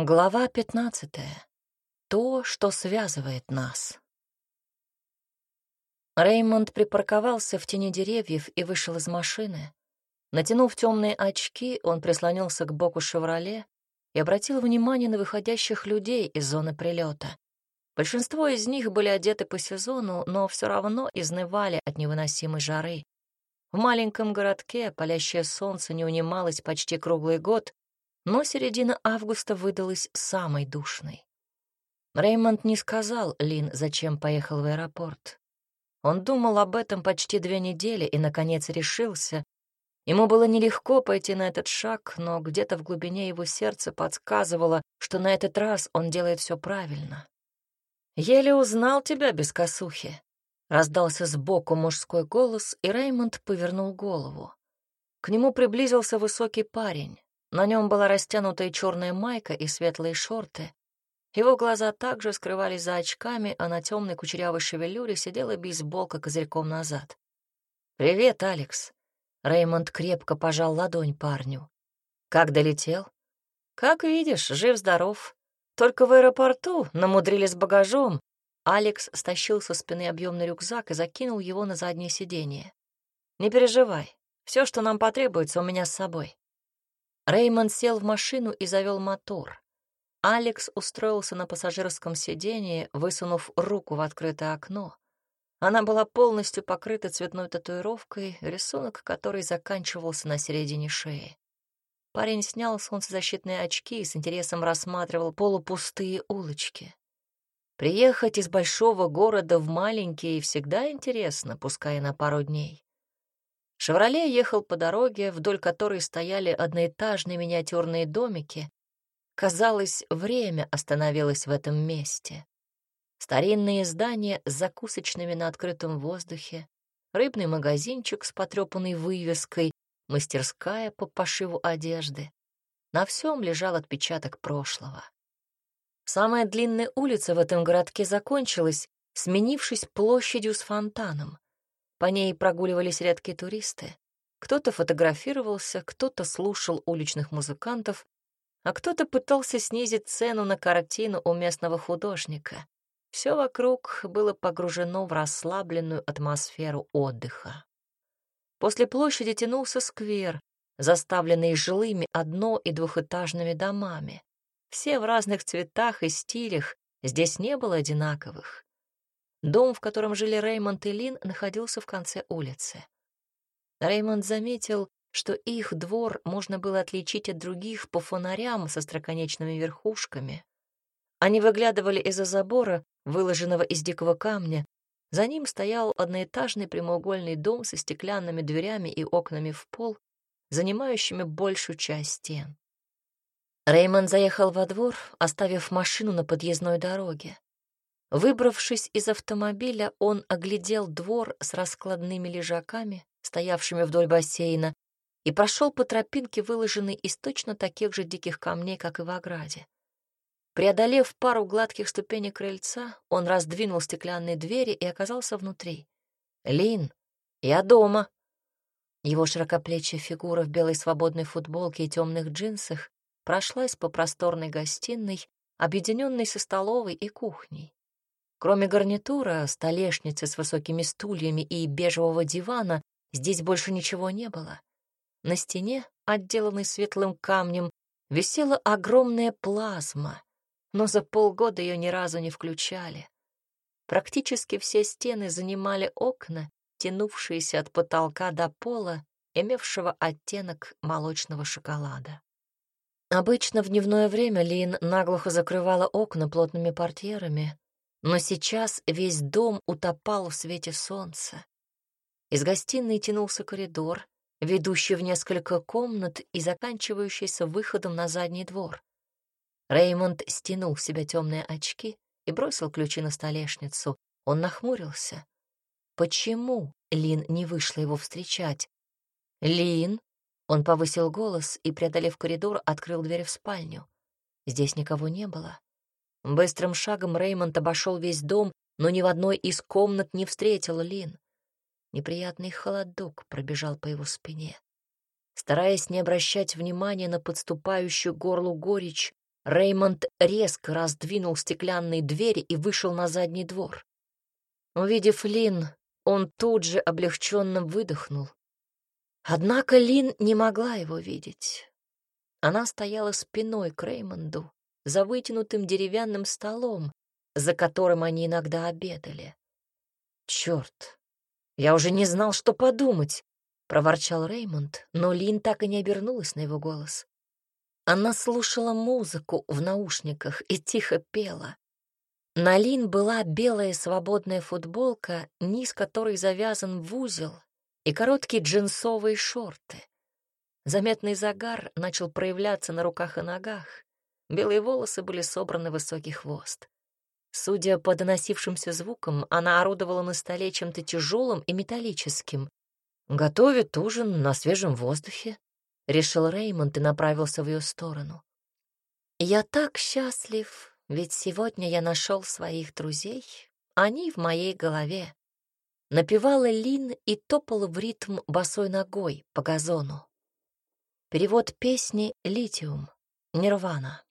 Глава пятнадцатая. То, что связывает нас. Реймонд припарковался в тени деревьев и вышел из машины. Натянув темные очки, он прислонился к боку «Шевроле» и обратил внимание на выходящих людей из зоны прилета. Большинство из них были одеты по сезону, но все равно изнывали от невыносимой жары. В маленьком городке палящее солнце не унималось почти круглый год, но середина августа выдалась самой душной. Реймонд не сказал Лин, зачем поехал в аэропорт. Он думал об этом почти две недели и, наконец, решился. Ему было нелегко пойти на этот шаг, но где-то в глубине его сердца подсказывало, что на этот раз он делает все правильно. «Еле узнал тебя без косухи», — раздался сбоку мужской голос, и Реймонд повернул голову. К нему приблизился высокий парень. На нем была растянутая черная майка и светлые шорты. Его глаза также скрывались за очками, а на темной кучерявой шевелюре сидела бейсболка козырьком назад. «Привет, Алекс!» Реймонд крепко пожал ладонь парню. «Как долетел?» «Как видишь, жив-здоров. Только в аэропорту намудрили с багажом». Алекс стащил со спины объемный рюкзак и закинул его на заднее сиденье. «Не переживай, все, что нам потребуется, у меня с собой. Реймонд сел в машину и завел мотор. Алекс устроился на пассажирском сиденье, высунув руку в открытое окно. Она была полностью покрыта цветной татуировкой, рисунок которой заканчивался на середине шеи. Парень снял солнцезащитные очки и с интересом рассматривал полупустые улочки. Приехать из большого города в маленький всегда интересно, пускай на пару дней. «Шевроле» ехал по дороге, вдоль которой стояли одноэтажные миниатюрные домики. Казалось, время остановилось в этом месте. Старинные здания с закусочными на открытом воздухе, рыбный магазинчик с потрепанной вывеской, мастерская по пошиву одежды. На всем лежал отпечаток прошлого. Самая длинная улица в этом городке закончилась, сменившись площадью с фонтаном. По ней прогуливались редкие туристы. Кто-то фотографировался, кто-то слушал уличных музыкантов, а кто-то пытался снизить цену на картину у местного художника. Все вокруг было погружено в расслабленную атмосферу отдыха. После площади тянулся сквер, заставленный жилыми одно- и двухэтажными домами. Все в разных цветах и стилях, здесь не было одинаковых. Дом, в котором жили Реймонд и Лин, находился в конце улицы. Реймонд заметил, что их двор можно было отличить от других по фонарям со строконечными верхушками. Они выглядывали из-за забора, выложенного из дикого камня. За ним стоял одноэтажный прямоугольный дом со стеклянными дверями и окнами в пол, занимающими большую часть стен. Реймонд заехал во двор, оставив машину на подъездной дороге. Выбравшись из автомобиля, он оглядел двор с раскладными лежаками, стоявшими вдоль бассейна, и прошел по тропинке, выложенной из точно таких же диких камней, как и в ограде. Преодолев пару гладких ступенек крыльца, он раздвинул стеклянные двери и оказался внутри. «Лин, я дома!» Его широкоплечья фигура в белой свободной футболке и темных джинсах прошлась по просторной гостиной, объединенной со столовой и кухней. Кроме гарнитура, столешницы с высокими стульями и бежевого дивана, здесь больше ничего не было. На стене, отделанной светлым камнем, висела огромная плазма, но за полгода ее ни разу не включали. Практически все стены занимали окна, тянувшиеся от потолка до пола, имевшего оттенок молочного шоколада. Обычно в дневное время Лин наглухо закрывала окна плотными портьерами, но сейчас весь дом утопал в свете солнца. Из гостиной тянулся коридор, ведущий в несколько комнат и заканчивающийся выходом на задний двор. Реймонд стянул с себя темные очки и бросил ключи на столешницу. Он нахмурился. Почему Лин не вышла его встречать? «Лин?» Он повысил голос и, преодолев коридор, открыл дверь в спальню. Здесь никого не было. Быстрым шагом Реймонд обошел весь дом, но ни в одной из комнат не встретил Лин. Неприятный холодок пробежал по его спине. Стараясь не обращать внимания на подступающую горлу горечь, Реймонд резко раздвинул стеклянные двери и вышел на задний двор. Увидев Лин, он тут же облегченно выдохнул. Однако Лин не могла его видеть. Она стояла спиной к Реймонду за вытянутым деревянным столом, за которым они иногда обедали. «Черт, я уже не знал, что подумать», — проворчал Реймонд, но Лин так и не обернулась на его голос. Она слушала музыку в наушниках и тихо пела. На Лин была белая свободная футболка, низ которой завязан в узел, и короткие джинсовые шорты. Заметный загар начал проявляться на руках и ногах. Белые волосы были собраны в высокий хвост. Судя по доносившимся звукам, она орудовала на столе чем-то тяжелым и металлическим. «Готовит ужин на свежем воздухе», — решил Реймонд и направился в ее сторону. «Я так счастлив, ведь сегодня я нашел своих друзей. Они в моей голове». Напевала Лин и топала в ритм босой ногой по газону. Перевод песни «Литиум», «Нирвана».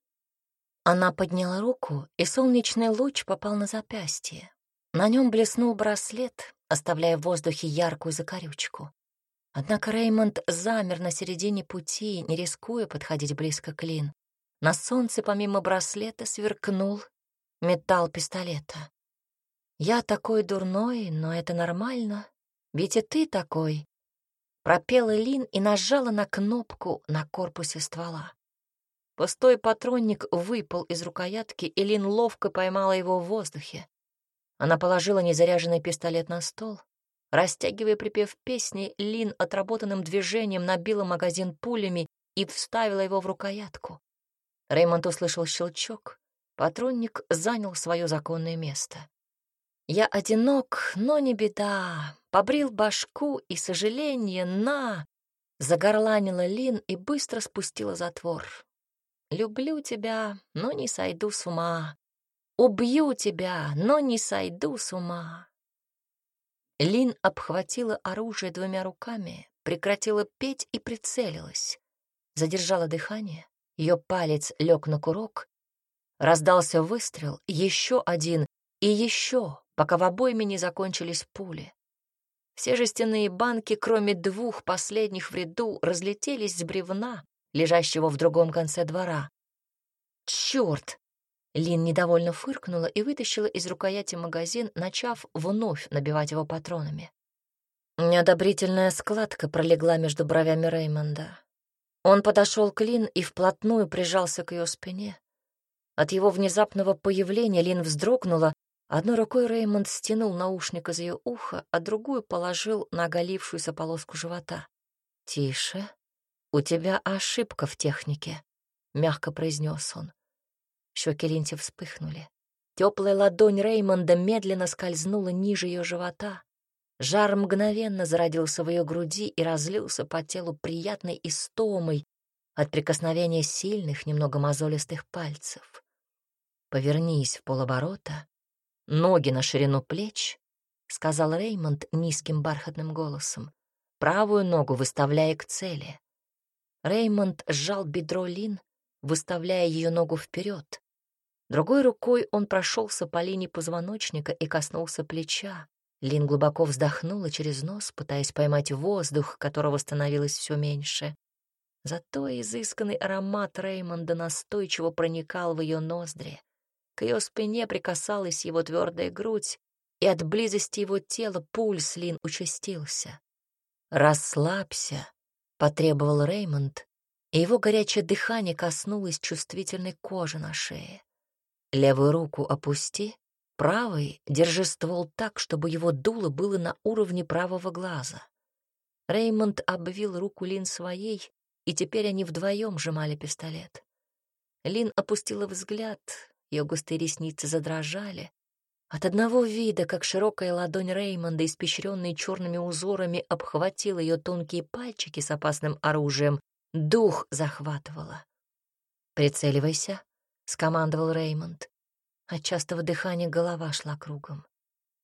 Она подняла руку, и солнечный луч попал на запястье. На нем блеснул браслет, оставляя в воздухе яркую закорючку. Однако Реймонд замер на середине пути, не рискуя подходить близко к Лин. На солнце помимо браслета сверкнул металл пистолета. «Я такой дурной, но это нормально, ведь и ты такой», пропела Лин и нажала на кнопку на корпусе ствола. Пустой патронник выпал из рукоятки, и Лин ловко поймала его в воздухе. Она положила незаряженный пистолет на стол, Растягивая припев песни, Лин отработанным движением набила магазин пулями и вставила его в рукоятку. Реймонд услышал щелчок. Патронник занял свое законное место. «Я одинок, но не беда. Побрил башку и сожаление на...» Загорланила Лин и быстро спустила затвор. «Люблю тебя, но не сойду с ума. Убью тебя, но не сойду с ума. Лин обхватила оружие двумя руками, прекратила петь и прицелилась. Задержала дыхание, ее палец лег на курок. Раздался выстрел, еще один и еще, пока в обойме не закончились пули. Все жестяные банки, кроме двух последних в ряду, разлетелись с бревна, лежащего в другом конце двора. «Черт!» Лин недовольно фыркнула и вытащила из рукояти магазин, начав вновь набивать его патронами. Неодобрительная складка пролегла между бровями Реймонда. Он подошел к Лин и вплотную прижался к ее спине. От его внезапного появления Лин вздрогнула. Одной рукой Реймонд стянул наушник из ее уха, а другую положил на оголившуюся полоску живота. «Тише, у тебя ошибка в технике», — мягко произнес он. Щеки Линти вспыхнули. Теплая ладонь Реймонда медленно скользнула ниже ее живота. Жар мгновенно зародился в ее груди и разлился по телу приятной истомой от прикосновения сильных, немного мозолистых пальцев. «Повернись в полоборота, ноги на ширину плеч», — сказал Реймонд низким бархатным голосом, правую ногу выставляя к цели. Реймонд сжал бедро Лин, выставляя ее ногу вперед, Другой рукой он прошелся по линии позвоночника и коснулся плеча. Лин глубоко вздохнула через нос, пытаясь поймать воздух, которого становилось все меньше. Зато изысканный аромат Реймонда настойчиво проникал в ее ноздри. К ее спине прикасалась его твердая грудь, и от близости его тела пульс Лин участился. «Расслабься», — потребовал Реймонд, и его горячее дыхание коснулось чувствительной кожи на шее. Левую руку опусти, правой держи ствол так, чтобы его дуло было на уровне правого глаза. Реймонд обвил руку Лин своей, и теперь они вдвоем сжимали пистолет. Лин опустила взгляд, ее густые ресницы задрожали. От одного вида, как широкая ладонь Реймонда, испещренная черными узорами, обхватила ее тонкие пальчики с опасным оружием, дух захватывала. «Прицеливайся», — скомандовал Реймонд. От частого дыхания голова шла кругом.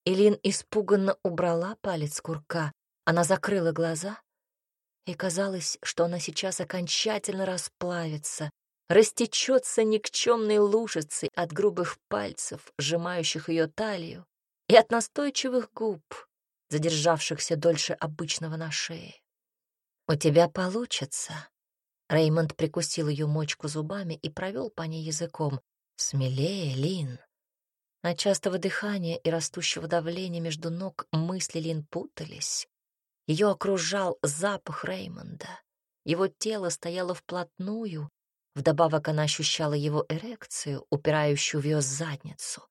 Илин испуганно убрала палец курка. Она закрыла глаза, и казалось, что она сейчас окончательно расплавится, растечется никчемной лужицей от грубых пальцев, сжимающих ее талию, и от настойчивых губ, задержавшихся дольше обычного на шее. «У тебя получится». Реймонд прикусил ее мочку зубами и провел по ней языком. «Смелее, Лин». От частого дыхания и растущего давления между ног мысли Лин путались. Ее окружал запах Реймонда. Его тело стояло вплотную, вдобавок она ощущала его эрекцию, упирающую в ее задницу.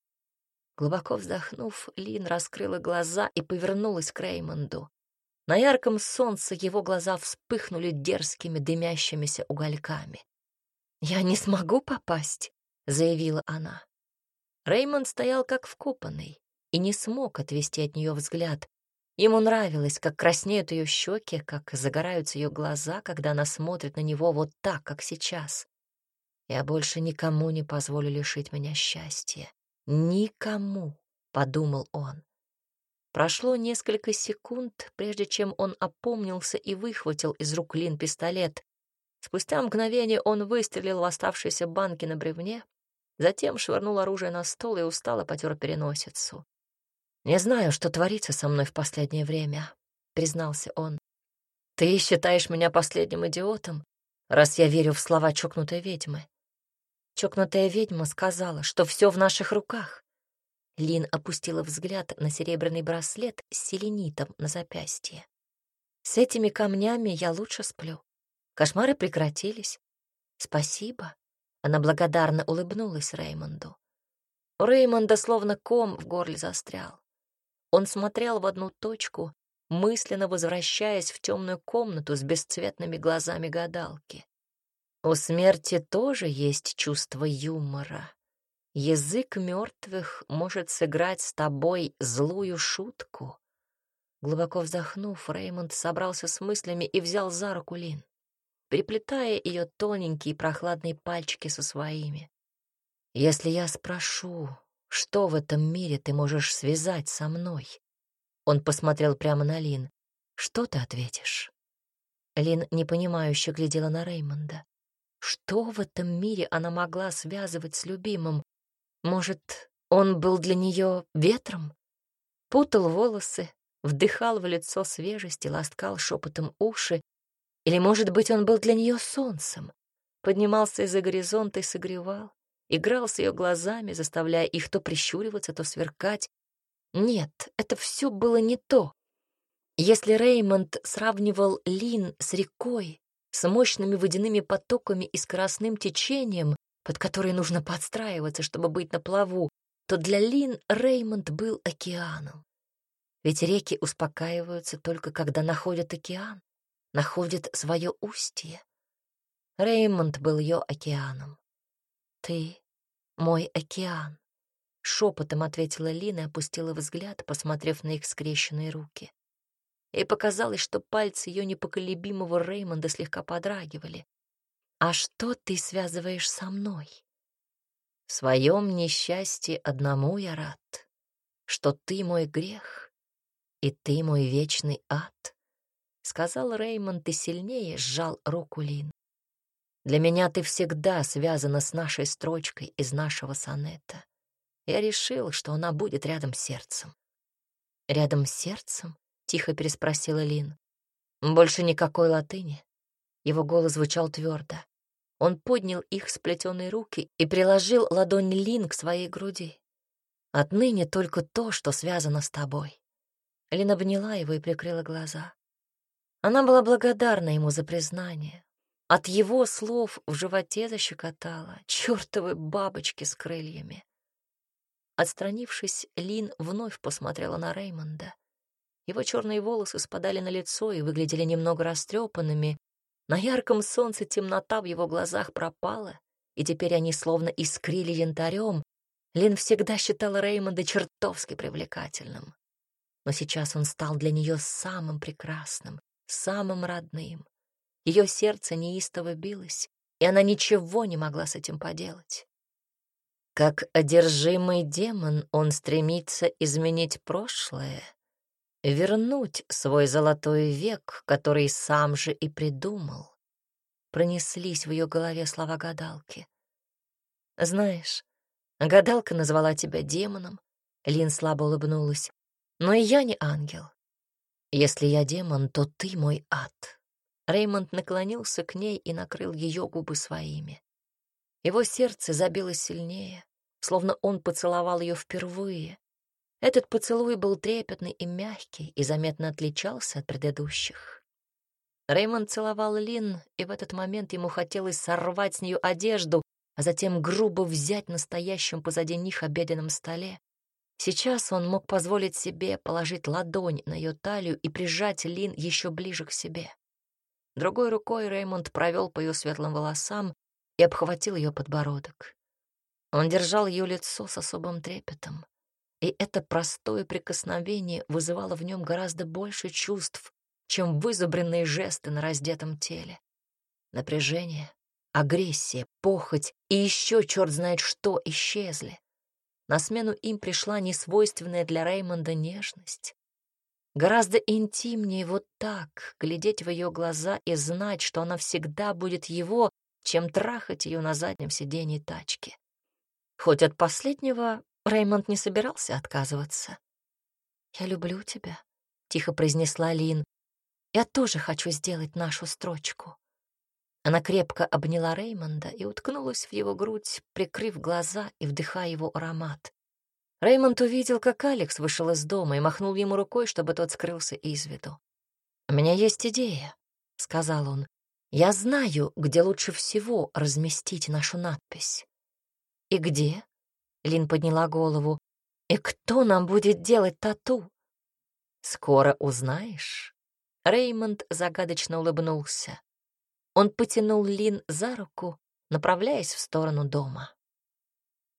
Глубоко вздохнув, Лин раскрыла глаза и повернулась к Реймонду. На ярком солнце его глаза вспыхнули дерзкими дымящимися угольками. «Я не смогу попасть», — заявила она. Реймонд стоял как вкопанный и не смог отвести от нее взгляд. Ему нравилось, как краснеют ее щеки, как загораются ее глаза, когда она смотрит на него вот так, как сейчас. «Я больше никому не позволю лишить меня счастья. Никому», — подумал он. Прошло несколько секунд, прежде чем он опомнился и выхватил из рук Лин пистолет. Спустя мгновение он выстрелил в оставшиеся банки на бревне, затем швырнул оружие на стол и устало потер переносицу. «Не знаю, что творится со мной в последнее время», — признался он. «Ты считаешь меня последним идиотом, раз я верю в слова чокнутой ведьмы?» Чокнутая ведьма сказала, что все в наших руках. Лин опустила взгляд на серебряный браслет с селенитом на запястье. С этими камнями я лучше сплю. Кошмары прекратились. Спасибо. Она благодарно улыбнулась Реймонду. У Реймонда словно ком в горле застрял. Он смотрел в одну точку, мысленно возвращаясь в темную комнату с бесцветными глазами гадалки. У смерти тоже есть чувство юмора. Язык мертвых может сыграть с тобой злую шутку. Глубоко вздохнув, Реймонд собрался с мыслями и взял за руку Лин переплетая ее тоненькие прохладные пальчики со своими. «Если я спрошу, что в этом мире ты можешь связать со мной?» Он посмотрел прямо на Лин. «Что ты ответишь?» Лин непонимающе глядела на Реймонда. Что в этом мире она могла связывать с любимым? Может, он был для нее ветром? Путал волосы, вдыхал в лицо свежесть и ласкал шепотом уши, или, может быть, он был для нее солнцем, поднимался из-за горизонта и согревал, играл с ее глазами, заставляя их то прищуриваться, то сверкать. Нет, это все было не то. Если Реймонд сравнивал Лин с рекой, с мощными водяными потоками и скоростным течением, под которые нужно подстраиваться, чтобы быть на плаву, то для Лин Реймонд был океаном. Ведь реки успокаиваются только когда находят океан находит свое устье. Реймонд был ее океаном. «Ты — мой океан», — шепотом ответила Лина и опустила взгляд, посмотрев на их скрещенные руки. И показалось, что пальцы ее непоколебимого Реймонда слегка подрагивали. «А что ты связываешь со мной?» «В своем несчастье одному я рад, что ты мой грех, и ты мой вечный ад», — сказал Реймонд и сильнее сжал руку Лин. «Для меня ты всегда связана с нашей строчкой из нашего сонета. Я решил, что она будет рядом с сердцем». «Рядом с сердцем?» — тихо переспросила Лин. «Больше никакой латыни». Его голос звучал твердо. Он поднял их сплетенные руки и приложил ладонь Лин к своей груди. «Отныне только то, что связано с тобой». Лин обняла его и прикрыла глаза. Она была благодарна ему за признание. От его слов в животе защекотала чертовы бабочки с крыльями. Отстранившись, Лин вновь посмотрела на Реймонда. Его черные волосы спадали на лицо и выглядели немного растрепанными. На ярком солнце темнота в его глазах пропала, и теперь они словно искрили янтарем. Лин всегда считала Реймонда чертовски привлекательным. Но сейчас он стал для нее самым прекрасным, самым родным. Ее сердце неистово билось, и она ничего не могла с этим поделать. Как одержимый демон он стремится изменить прошлое, вернуть свой золотой век, который сам же и придумал. пронеслись в ее голове слова гадалки. «Знаешь, гадалка назвала тебя демоном», — Лин слабо улыбнулась, «но и я не ангел. Если я демон, то ты мой ад». Реймонд наклонился к ней и накрыл ее губы своими. Его сердце забилось сильнее, словно он поцеловал ее впервые. Этот поцелуй был трепетный и мягкий и заметно отличался от предыдущих. Реймонд целовал Лин, и в этот момент ему хотелось сорвать с нее одежду, а затем грубо взять настоящем позади них обеденном столе. Сейчас он мог позволить себе положить ладонь на ее талию и прижать Лин еще ближе к себе. Другой рукой Реймонд провел по ее светлым волосам и обхватил ее подбородок. Он держал ее лицо с особым трепетом, и это простое прикосновение вызывало в нем гораздо больше чувств, чем вызубренные жесты на раздетом теле. Напряжение, агрессия, похоть и еще черт знает что исчезли. На смену им пришла несвойственная для Реймонда нежность. Гораздо интимнее вот так глядеть в ее глаза и знать, что она всегда будет его, чем трахать ее на заднем сиденье тачки. Хоть от последнего Реймонд не собирался отказываться. «Я люблю тебя», — тихо произнесла Лин. «Я тоже хочу сделать нашу строчку». Она крепко обняла Реймонда и уткнулась в его грудь, прикрыв глаза и вдыхая его аромат. Реймонд увидел, как Алекс вышел из дома и махнул ему рукой, чтобы тот скрылся из виду. «У меня есть идея», — сказал он. Я знаю, где лучше всего разместить нашу надпись. И где? Лин подняла голову. И кто нам будет делать тату? Скоро узнаешь. Реймонд загадочно улыбнулся. Он потянул Лин за руку, направляясь в сторону дома.